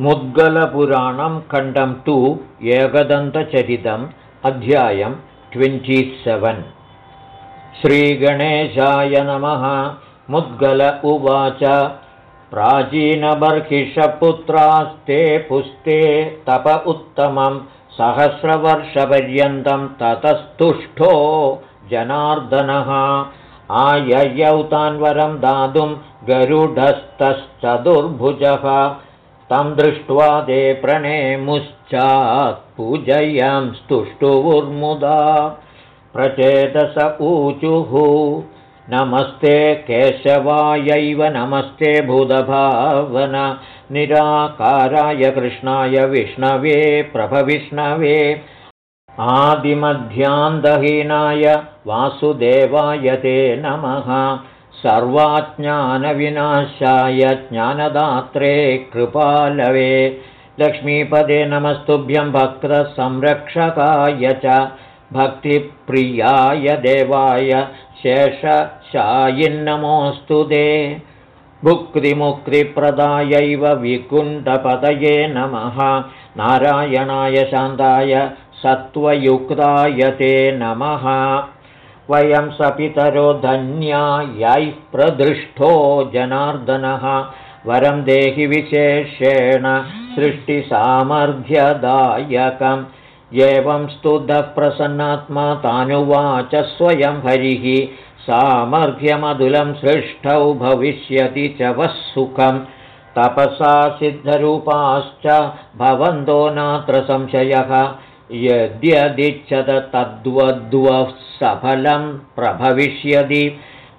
मुद्गलपुराणं खण्डं टु एकदन्तचरितम् अध्यायं ट्वेण्टिसेवेन्. श्रीगणेशाय नमः। मुद्गल उवाच। प्राचीनबर्हिषपुत्रास्ते पुस्ते तप उत्तमं सहस्रवर्षपर्यन्तं ततस्तुष्टो जनार्दनः। आययौ तान् वरं दातुं गरुडस्तश्चतुर्भुजः तं दृष्ट्वा ते प्रणेमुश्चात् पूजयं स्तुष्टुवुर्मुदा प्रचेतस ऊचुः। नमस्ते केशवायैव नमस्ते बुधभावन निराकाराय कृष्णाय विष्णवे प्रभविष्णवे आदिमध्यान्दहीनाय वासुदेवाय ते नमः सर्वाज्ञानविनाशाय ज्ञानदात्रे कृपालवे लक्ष्मीपदे नमस्तुभ्यं भक्तसंरक्षकाय च भक्तिप्रियाय देवाय शेषशायिन्नमोऽस्तु ते। भुक्तिमुक्तिप्रदायैव विकुण्ठपदये नमः। नारायणाय शान्ताय सत्त्वयुक्ताय ते नमः वयं सपितरो धन्या यैः प्रदृष्टो जनार्दनः। वरं देहि विशेषेण सृष्टिसामर्थ्यदायकम्। एवं स्तुतः प्रसन्नात्मा तानुवाच स्वयं हरिः। सामर्थ्यमधुलं सृष्टौ भविष्यति च वः सुखं तपसा सिद्धरूपाश्च भवन्तो नात्र संशयः यद्यदिच्छत तद्वद्वः सफलं प्रभविष्यति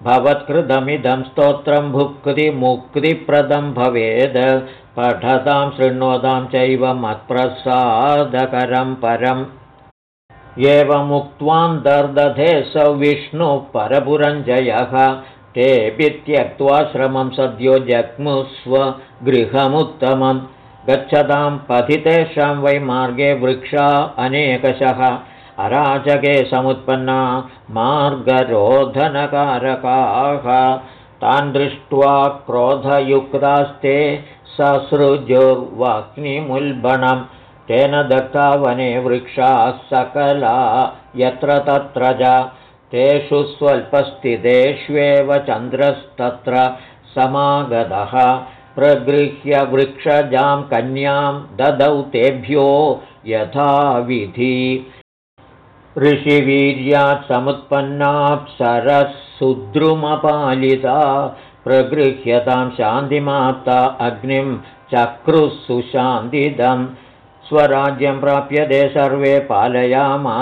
भवत्कृतमिदं स्तोत्रं भुक्तिमुक्तिप्रदं भवेद् पठतां शृण्वतां चैव मत्प्रसादकरं परम्। एवमुक्त्वान्तर्दधे स विष्णुः परपुरञ्जयः तेऽपि त्यक्त्वा श्रमं सद्यो जग्मुस्व गृहमुत्तमं गच्छतां पथितेषां वै मार्गे वृक्षा अनेकशः। अराजके समुत्पन्ना मार्गरोधनकारकाः। तान् दृष्ट्वा क्रोधयुक्तास्ते ससृजुर्वाग्निमुल्बणं। तेन दत्ता वने वृक्षाः सकला यत्र तत्र च तेषु स्वल्पस्थितेष्वेव चन्द्रस्तत्र समागतः प्रगृह्य वृक्षजां कन्यां ददौ तेभ्यो यथाविधि। ऋषिवीर्यात् समुत्पन्नाप्सरः प्रगृह्यतां शान्तिमाप्ता अग्निं चक्रुः स्वराज्यं प्राप्यते सर्वे पालयामासुरादराद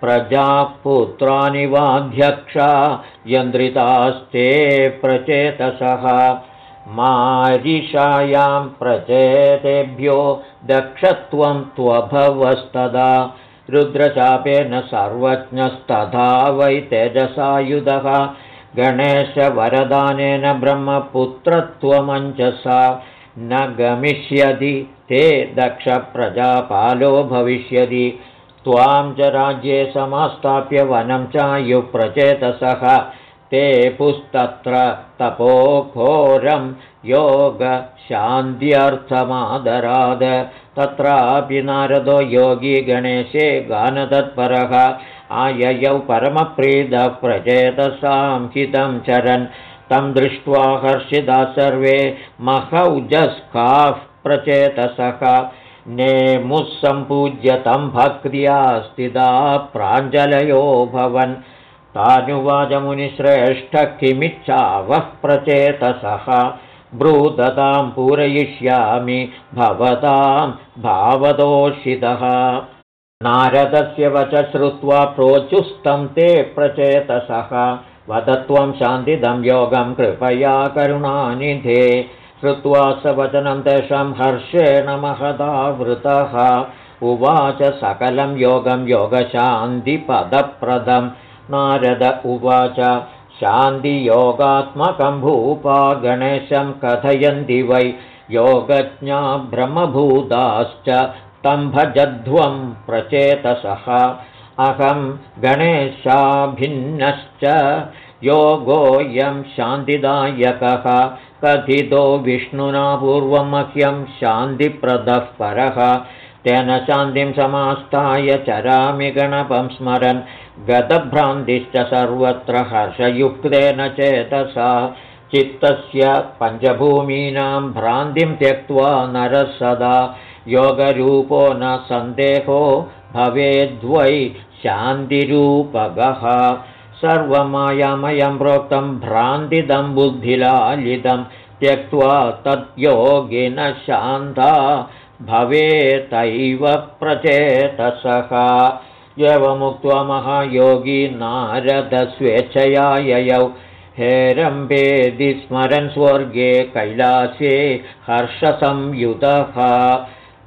प्रजाः पुत्राणि वाध्यक्षा यन्द्रितास्ते प्रचेतसः। मारिषायां प्रचेतेभ्यो दक्षत्वं त्वभवस्तदा। रुद्रशापेन सर्वज्ञस्तथा वै तेजसायुधः। गणेशवरदानेन ब्रह्मपुत्रत्वमञ्चसा न गमिष्यति ते दक्षप्रजापालो भविष्यति त्वां च राज्ये समास्थाप्य वनं चायुप्रचेतसः। ते पुस्तत्र तपोघोरं योगशान्त्यर्थमादराद। तत्रापि नारदो योगी गणेशे गानतत्परः। आययौ परमप्रीदः प्रचेतसां हितं चरन्। तं दृष्ट्वा हर्षिता सर्वे महौजस्काः प्रचेतसः नेमुस्सम्पूज्य तं भक्त्या स्थिता प्राञ्जलयो भवन्। तानुवाचमुनिश्रेष्ठ किमिच्छावः प्रचेतसः। ब्रूदतां पूरयिष्यामि भवतां भावदोषितः। नारदस्य वच श्रुत्वा प्रोचुस्तं ते प्रचेतसः। वदत्वं शान्तिदं योगं कृपया करुणानिधे श्रुत्वा स वचनं तेषां हर्षेण महदावृतः। उवाच सकलं योगं योगशान्तिपदप्रदं। नारद उवाच शान्तियोगात्मकं भूपा गणेशं कथयन्ति वै। योगज्ञा ब्रह्मभूताश्च तं भजध्वं प्रचेतसः। अहं गणेशाभिन्नश्च। योगोऽयं शान्तिदायकः कथितो विष्णुना पूर्वं मह्यं शान्तिप्रदः परः तेन शान्तिं समास्ताय चरामि गणपं स्मरन्। गतभ्रान्तिश्च सर्वत्र हर्षयुक्तेन चेतसा। चित्तस्य पञ्चभूमीनां भ्रान्तिं त्यक्त्वा नरः सदा। योगरूपो न सन्देहो भवेद्वै शान्तिरूपगः सर्वमायामयं प्रोक्तं भ्रान्तिदं बुद्धिलालितं त्यक्त्वा तद्योगिनः शान्ता भवेतैव प्रचेतसः। एवमुक्त्वा महायोगी नारदस्वेच्छया ययौ। हेरम्बेदि स्मरन् स्वर्गे कैलासे हर्षसंयुतः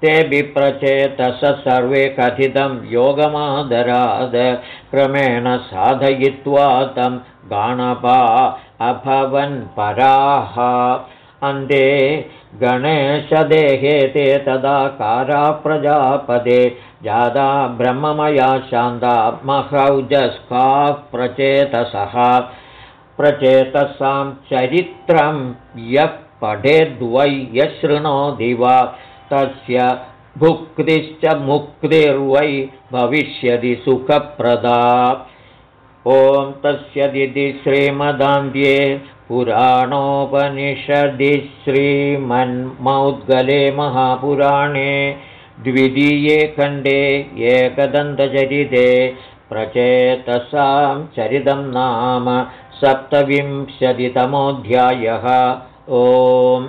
ते विप्रचेतस सर्वे कथितं योगमादराद। क्रमेण साधयित्वा तं गाणपा अभवन्पराः अन्ते गणेशदेहे ते तदा कारा प्रजापदे जादा ब्रह्ममया शान्ता महौजस्काः प्रचेतसः। प्रचेतसां चरित्रं यः पठेद्वै यशृणोति वा तस्य भुक्तिश्च मुक्तिर्वै भविष्यति सुखप्रदा। ॐ तस्यदिति श्रीमदान्ध्ये पुराणोपनिषदि श्रीमन्मौद्गले महापुराणे द्वितीये खण्डे एकदन्तचरिते प्रचेतसां चरितं नाम सप्तविंशतितमोऽध्यायः। ओम्